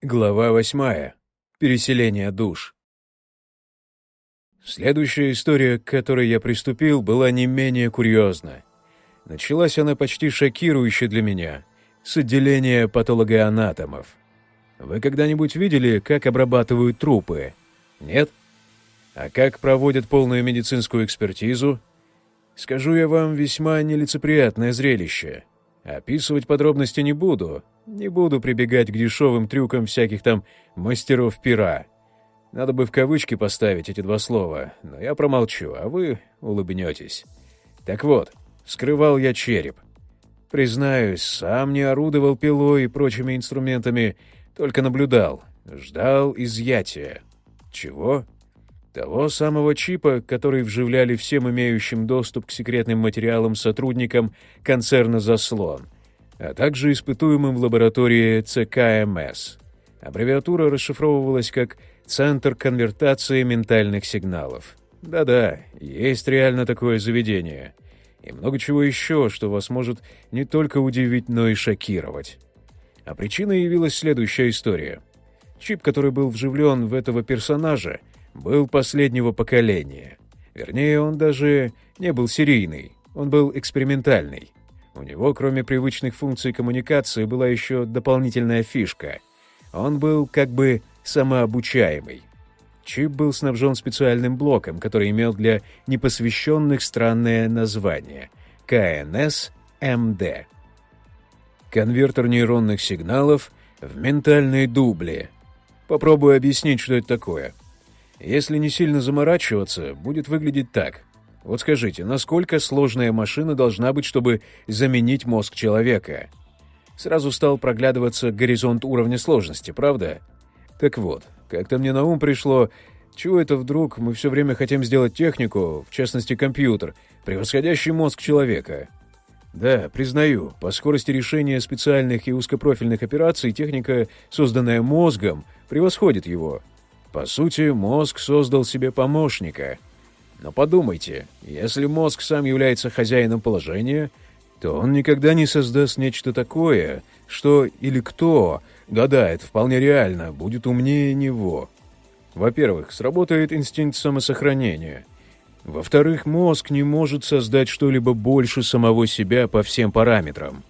Глава восьмая. Переселение душ. Следующая история, к которой я приступил, была не менее курьезна. Началась она почти шокирующе для меня, с отделения патологоанатомов. Вы когда-нибудь видели, как обрабатывают трупы? Нет? А как проводят полную медицинскую экспертизу? Скажу я вам, весьма нелицеприятное зрелище. Описывать подробности не буду, не буду прибегать к дешевым трюкам всяких там мастеров пера. Надо бы в кавычки поставить эти два слова, но я промолчу, а вы улыбнетесь. Так вот, вскрывал я череп. Признаюсь, сам не орудовал пилой и прочими инструментами, только наблюдал, ждал изъятия. Чего? Того самого чипа, который вживляли всем имеющим доступ к секретным материалам сотрудникам концерна «Заслон», а также испытуемым в лаборатории ЦКМС. Аббревиатура расшифровывалась как «Центр конвертации ментальных сигналов». Да-да, есть реально такое заведение. И много чего еще, что вас может не только удивить, но и шокировать. А причиной явилась следующая история. Чип, который был вживлен в этого персонажа, был последнего поколения. Вернее, он даже не был серийный, он был экспериментальный. У него, кроме привычных функций коммуникации, была еще дополнительная фишка. Он был как бы самообучаемый. Чип был снабжен специальным блоком, который имел для непосвященных странное название — КНС-МД. Конвертер нейронных сигналов в ментальные дубли. Попробую объяснить, что это такое. Если не сильно заморачиваться, будет выглядеть так. Вот скажите, насколько сложная машина должна быть, чтобы заменить мозг человека? Сразу стал проглядываться горизонт уровня сложности, правда? Так вот, как-то мне на ум пришло, чего это вдруг мы все время хотим сделать технику, в частности компьютер, превосходящий мозг человека? Да, признаю, по скорости решения специальных и узкопрофильных операций техника, созданная мозгом, превосходит его. По сути, мозг создал себе помощника — но подумайте, если мозг сам является хозяином положения, то он никогда не создаст нечто такое, что или кто, да-да, это вполне реально, будет умнее него. Во-первых, сработает инстинкт самосохранения. Во-вторых, мозг не может создать что-либо больше самого себя по всем параметрам.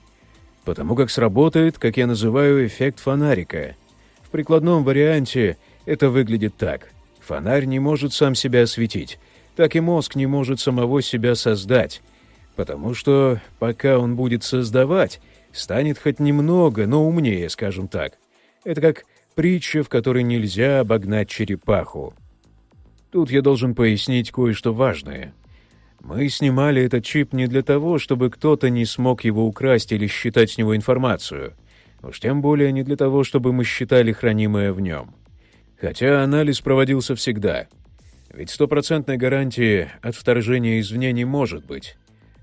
Потому как сработает, как я называю, эффект фонарика. В прикладном варианте это выглядит так. Фонарь не может сам себя осветить, так и мозг не может самого себя создать, потому что пока он будет создавать, станет хоть немного, но умнее, скажем так. Это как притча, в которой нельзя обогнать черепаху. Тут я должен пояснить кое-что важное. Мы снимали этот чип не для того, чтобы кто-то не смог его украсть или считать с него информацию. Уж тем более не для того, чтобы мы считали хранимое в нем. Хотя анализ проводился всегда — ведь стопроцентной гарантии от вторжения извне не может быть.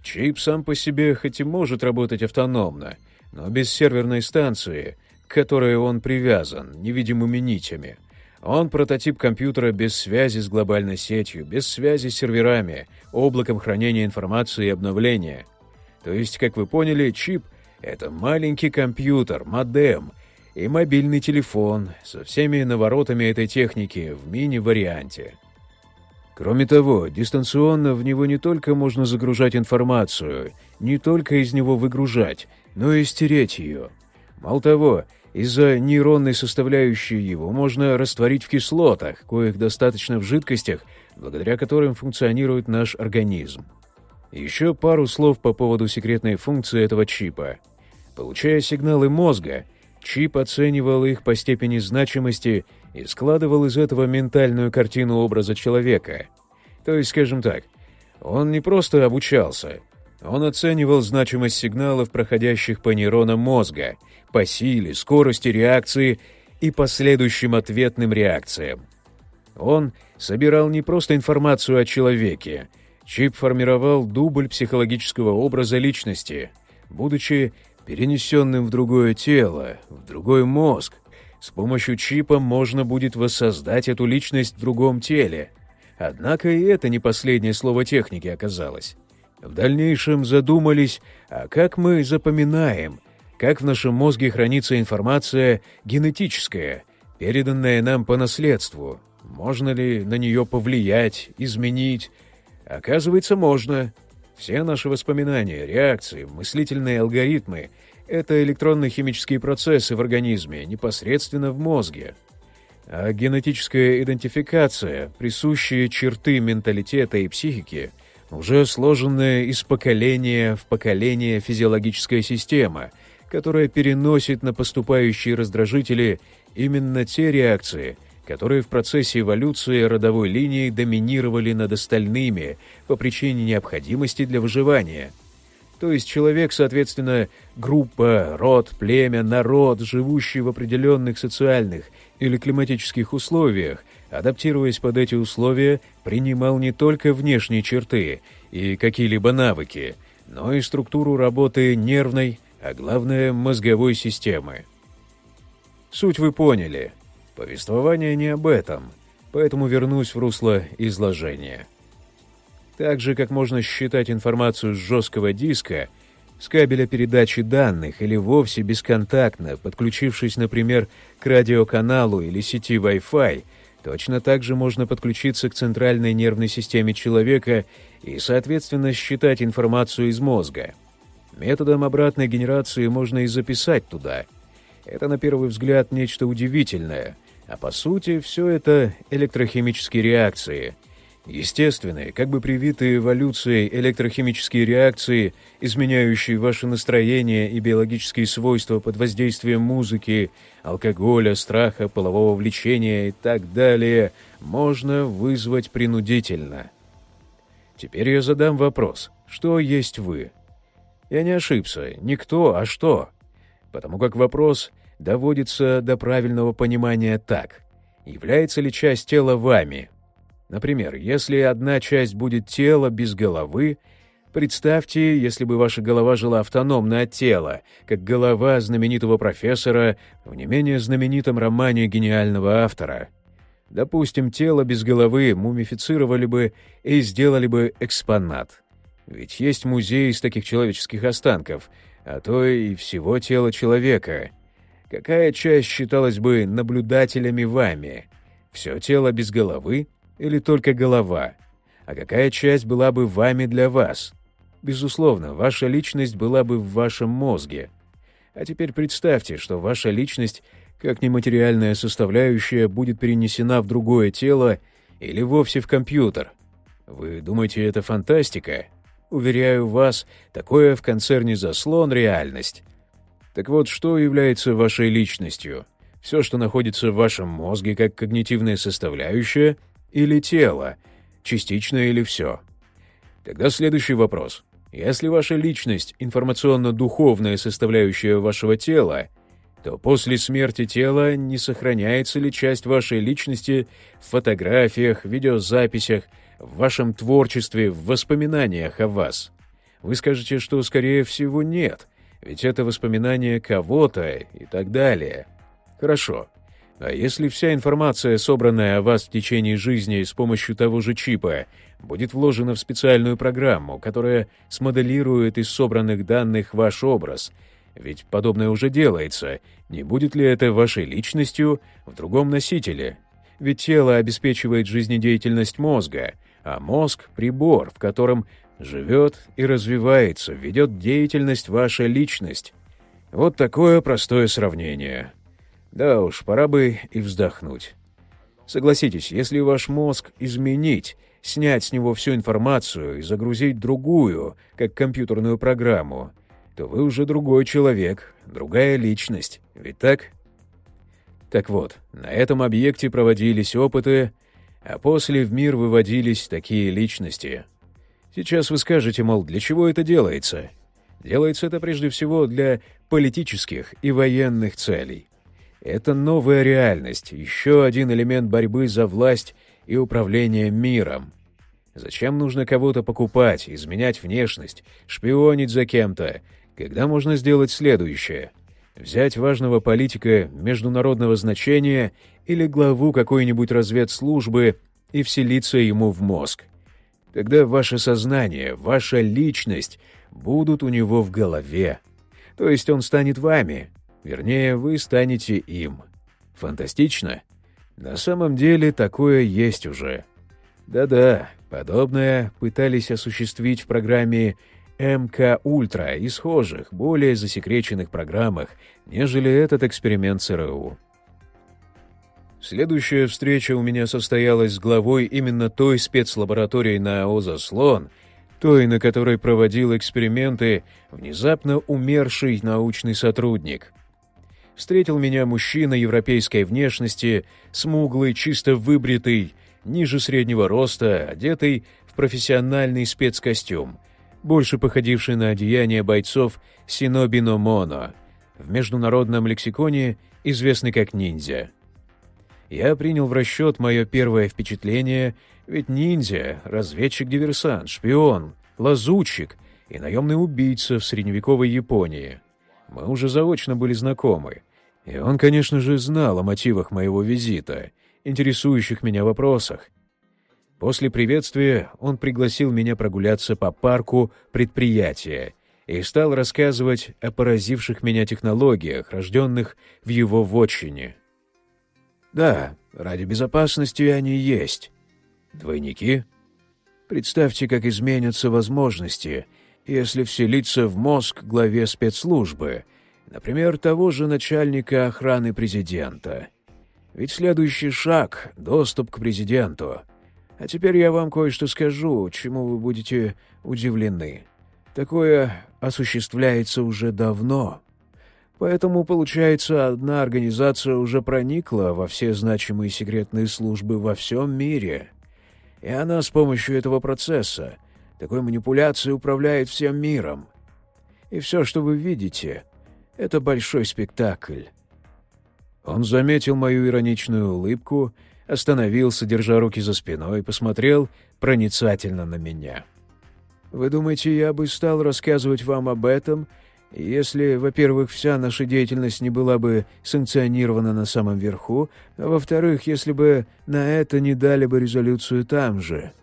Чип сам по себе хоть и может работать автономно, но без серверной станции, к которой он привязан невидимыми нитями. Он прототип компьютера без связи с глобальной сетью, без связи с серверами, облаком хранения информации и обновления. То есть, как вы поняли, чип — это маленький компьютер, модем и мобильный телефон со всеми наворотами этой техники в мини-варианте. Кроме того, дистанционно в него не только можно загружать информацию, не только из него выгружать, но и стереть ее. Мало того, из-за нейронной составляющей его можно растворить в кислотах, коих достаточно в жидкостях, благодаря которым функционирует наш организм. Еще пару слов по поводу секретной функции этого чипа. Получая сигналы мозга, чип оценивал их по степени значимости и складывал из этого ментальную картину образа человека. То есть, скажем так, он не просто обучался, он оценивал значимость сигналов, проходящих по нейронам мозга, по силе, скорости реакции и последующим ответным реакциям. Он собирал не просто информацию о человеке, чип формировал дубль психологического образа личности, будучи перенесенным в другое тело, в другой мозг, с помощью чипа можно будет воссоздать эту личность в другом теле. Однако и это не последнее слово техники оказалось. В дальнейшем задумались, а как мы запоминаем, как в нашем мозге хранится информация генетическая, переданная нам по наследству. Можно ли на нее повлиять, изменить? Оказывается, можно. Все наши воспоминания, реакции, мыслительные алгоритмы — это электронно-химические процессы в организме, непосредственно в мозге. А генетическая идентификация, присущие черты менталитета и психики, уже сложенная из поколения в поколение физиологическая система, которая переносит на поступающие раздражители именно те реакции, которые в процессе эволюции родовой линии доминировали над остальными по причине необходимости для выживания. То есть человек, соответственно, группа, род, племя, народ, живущий в определенных социальных или климатических условиях, адаптируясь под эти условия, принимал не только внешние черты и какие-либо навыки, но и структуру работы нервной, а главное мозговой системы. Суть вы поняли — Повествование не об этом, поэтому вернусь в русло изложения. Так же, как можно считать информацию с жесткого диска, с кабеля передачи данных или вовсе бесконтактно, подключившись, например, к радиоканалу или сети Wi-Fi, точно так же можно подключиться к центральной нервной системе человека и, соответственно, считать информацию из мозга. Методом обратной генерации можно и записать туда. Это, на первый взгляд, нечто удивительное — а по сути, все это электрохимические реакции. Естественные, как бы привитые эволюцией электрохимические реакции, изменяющие ваше настроение и биологические свойства под воздействием музыки, алкоголя, страха, полового влечения и так далее, можно вызвать принудительно. Теперь я задам вопрос. Что есть вы? Я не ошибся. Не кто, а что? Потому как вопрос доводится до правильного понимания так. Является ли часть тела вами? Например, если одна часть будет тело без головы, представьте, если бы ваша голова жила автономно от тела, как голова знаменитого профессора в не менее знаменитом романе гениального автора. Допустим, тело без головы мумифицировали бы и сделали бы экспонат. Ведь есть музей из таких человеческих останков, а то и всего тела человека — Какая часть считалась бы наблюдателями вами? Все тело без головы или только голова? А какая часть была бы вами для вас? Безусловно, ваша личность была бы в вашем мозге. А теперь представьте, что ваша личность, как нематериальная составляющая, будет перенесена в другое тело или вовсе в компьютер. Вы думаете, это фантастика? Уверяю вас, такое в концерне «Заслон» — реальность. Так вот, что является вашей личностью? Все, что находится в вашем мозге как когнитивная составляющая, или тело, частично или все? Тогда следующий вопрос. Если ваша личность — информационно-духовная составляющая вашего тела, то после смерти тела не сохраняется ли часть вашей личности в фотографиях, видеозаписях, в вашем творчестве, в воспоминаниях о вас? Вы скажете, что, скорее всего, нет — ведь это воспоминание кого-то и так далее. Хорошо. А если вся информация, собранная о вас в течение жизни с помощью того же чипа, будет вложена в специальную программу, которая смоделирует из собранных данных ваш образ, ведь подобное уже делается, не будет ли это вашей личностью в другом носителе? Ведь тело обеспечивает жизнедеятельность мозга, а мозг — прибор, в котором живет и развивается, ведет деятельность ваша личность. Вот такое простое сравнение. Да уж, пора бы и вздохнуть. Согласитесь, если ваш мозг изменить, снять с него всю информацию и загрузить другую, как компьютерную программу, то вы уже другой человек, другая личность, ведь так? Так вот, на этом объекте проводились опыты, а после в мир выводились такие личности — Сейчас вы скажете, мол, для чего это делается? Делается это прежде всего для политических и военных целей. Это новая реальность, еще один элемент борьбы за власть и управление миром. Зачем нужно кого-то покупать, изменять внешность, шпионить за кем-то, когда можно сделать следующее? Взять важного политика международного значения или главу какой-нибудь разведслужбы и вселиться ему в мозг. Тогда ваше сознание, ваша личность будут у него в голове. То есть он станет вами. Вернее, вы станете им. Фантастично? На самом деле такое есть уже. Да-да, подобное пытались осуществить в программе МК Ультра и схожих, более засекреченных программах, нежели этот эксперимент ЦРУ. Следующая встреча у меня состоялась с главой именно той спецлаборатории на ОЗА «Слон», той, на которой проводил эксперименты внезапно умерший научный сотрудник. Встретил меня мужчина европейской внешности, смуглый, чисто выбритый, ниже среднего роста, одетый в профессиональный спецкостюм, больше походивший на одеяние бойцов Синобино Моно, в международном лексиконе известный как ниндзя. Я принял в расчет мое первое впечатление, ведь ниндзя — разведчик-диверсант, шпион, лазутчик и наемный убийца в средневековой Японии. Мы уже заочно были знакомы, и он, конечно же, знал о мотивах моего визита, интересующих меня вопросах. После приветствия он пригласил меня прогуляться по парку предприятия и стал рассказывать о поразивших меня технологиях, рожденных в его вотчине. Да, ради безопасности они есть. Двойники? Представьте, как изменятся возможности, если вселиться в мозг главе спецслужбы, например, того же начальника охраны президента. Ведь следующий шаг — доступ к президенту. А теперь я вам кое-что скажу, чему вы будете удивлены. Такое осуществляется уже давно. Поэтому, получается, одна организация уже проникла во все значимые секретные службы во всем мире. И она с помощью этого процесса, такой манипуляции управляет всем миром. И все, что вы видите, — это большой спектакль. Он заметил мою ироничную улыбку, остановился, держа руки за спиной, посмотрел проницательно на меня. «Вы думаете, я бы стал рассказывать вам об этом, — если, во-первых, вся наша деятельность не была бы санкционирована на самом верху, а во-вторых, если бы на это не дали бы резолюцию там же.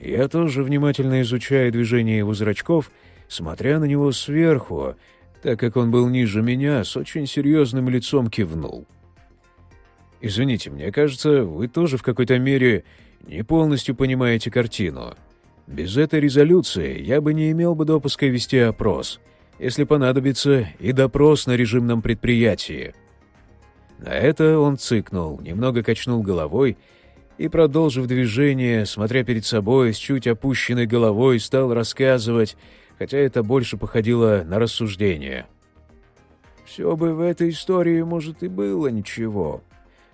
Я тоже внимательно изучаю движение его зрачков, смотря на него сверху, так как он был ниже меня, с очень серьезным лицом кивнул. «Извините, мне кажется, вы тоже в какой-то мере не полностью понимаете картину. Без этой резолюции я бы не имел бы допуска вести опрос» если понадобится, и допрос на режимном предприятии. На это он цыкнул, немного качнул головой и, продолжив движение, смотря перед собой с чуть опущенной головой, стал рассказывать, хотя это больше походило на рассуждение. «Все бы в этой истории, может, и было ничего.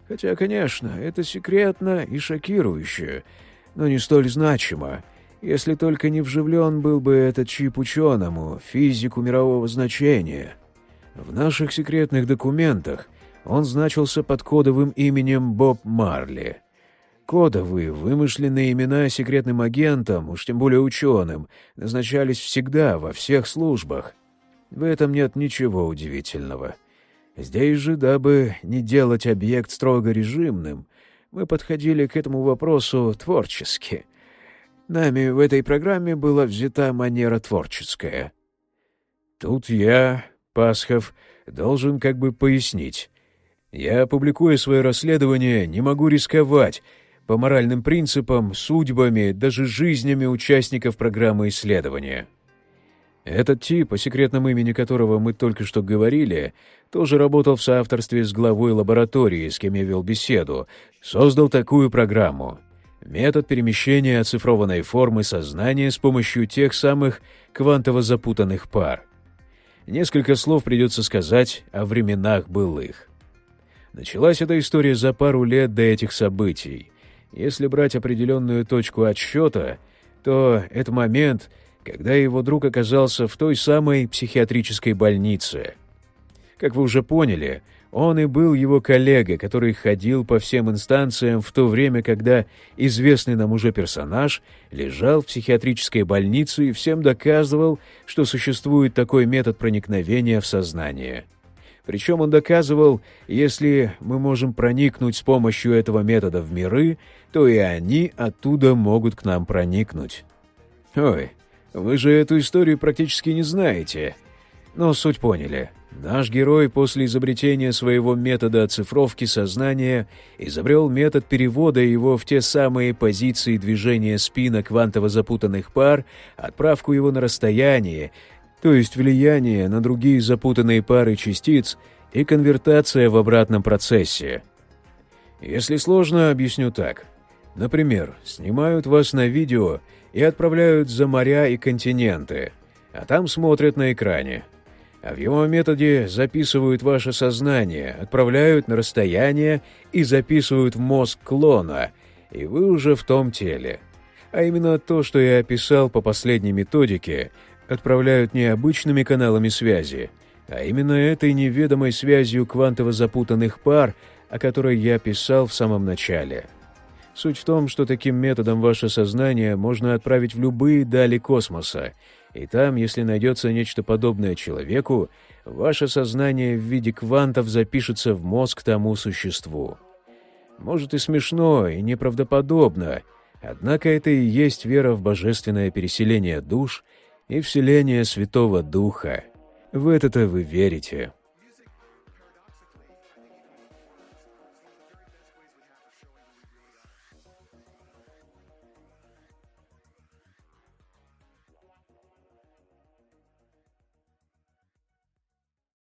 Хотя, конечно, это секретно и шокирующе, но не столь значимо» если только не вживлен был бы этот чип ученому, физику мирового значения. В наших секретных документах он значился под кодовым именем Боб Марли. Кодовые, вымышленные имена секретным агентам, уж тем более ученым, назначались всегда во всех службах. В этом нет ничего удивительного. Здесь же, дабы не делать объект строго режимным, мы подходили к этому вопросу творчески — Нами в этой программе была взята манера творческая. Тут я, Пасхов, должен как бы пояснить. Я, публикуя свое расследование, не могу рисковать по моральным принципам, судьбами, даже жизнями участников программы исследования. Этот тип, о секретном имени которого мы только что говорили, тоже работал в соавторстве с главой лаборатории, с кем я вел беседу, создал такую программу — метод перемещения оцифрованной формы сознания с помощью тех самых квантово запутанных пар. Несколько слов придется сказать о временах былых. Началась эта история за пару лет до этих событий. Если брать определенную точку отсчета, то это момент, когда его друг оказался в той самой психиатрической больнице. Как вы уже поняли, он и был его коллега, который ходил по всем инстанциям в то время, когда известный нам уже персонаж лежал в психиатрической больнице и всем доказывал, что существует такой метод проникновения в сознание. Причем он доказывал, если мы можем проникнуть с помощью этого метода в миры, то и они оттуда могут к нам проникнуть. Ой, вы же эту историю практически не знаете. Но суть поняли. Наш герой после изобретения своего метода оцифровки сознания изобрел метод перевода его в те самые позиции движения спина квантово запутанных пар, отправку его на расстояние, то есть влияние на другие запутанные пары частиц и конвертация в обратном процессе. Если сложно, объясню так. Например, снимают вас на видео и отправляют за моря и континенты, а там смотрят на экране. А в его методе записывают ваше сознание, отправляют на расстояние и записывают в мозг клона, и вы уже в том теле. А именно то, что я описал по последней методике, отправляют не обычными каналами связи, а именно этой неведомой связью квантово запутанных пар, о которой я писал в самом начале. Суть в том, что таким методом ваше сознание можно отправить в любые дали космоса, и там, если найдется нечто подобное человеку, ваше сознание в виде квантов запишется в мозг тому существу. Может и смешно, и неправдоподобно, однако это и есть вера в божественное переселение душ и вселение Святого Духа. В это-то вы верите.